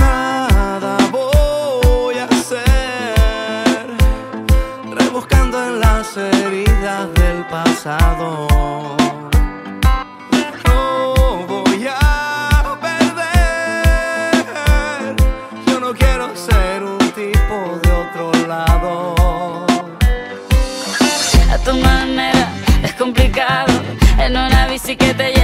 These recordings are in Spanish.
Nada voy a hacer rebuscando en las heridas del pasado. A tu manera es complicado en una bici que te lleva.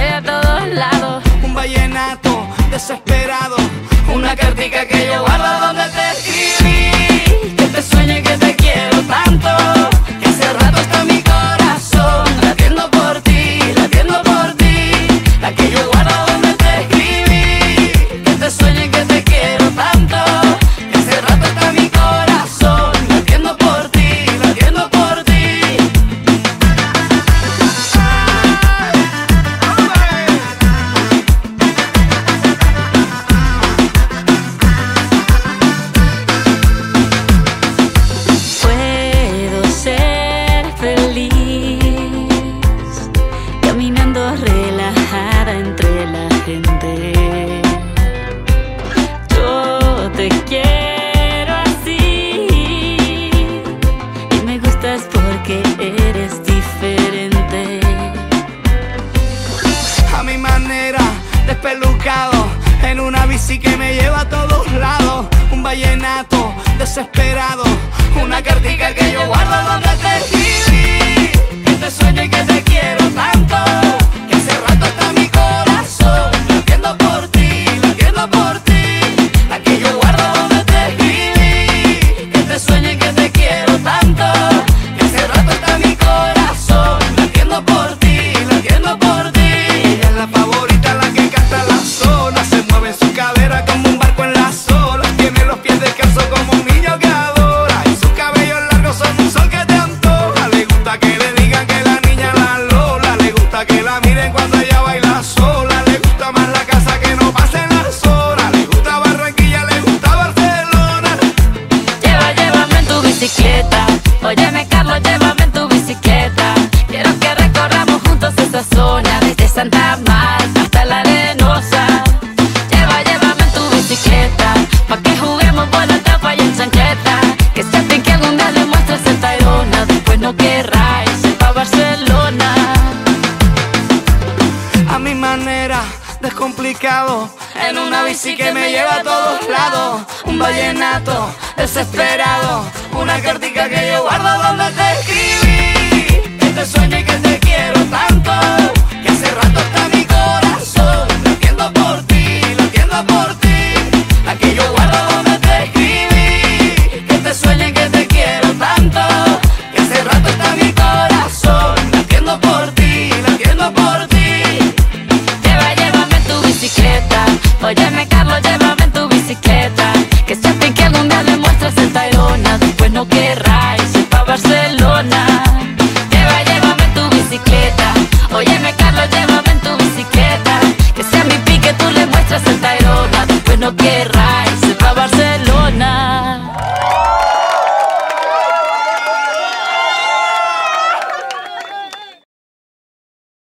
en una bici que me lleva a todos lados. Un vallenato desesperado, una cartica que yo guardo donde te La baila sola, le gusta más la casa que no pasen las horas. Le gusta Barranquilla, le gusta Barcelona. Lleva, llévame en tu bicicleta. Óyeme, Carlos, llévame en tu bicicleta. Quiero que recorramos juntos esta zona, desde Santa Marta hasta la Arena. mi manera, descomplicado. En una bici que me lleva a todos lados. Un vallenato desesperado. Una carta Óyeme Carlos, llévame en tu bicicleta Que siempre que algún día le muestras el Tayrona. Después no querrás ir pa' Barcelona. Lleva, llévame en tu bicicleta. Óyeme Carlos, llévame en tu bicicleta Que sea mi pique tú le muestras el Tayrona. Después no querrás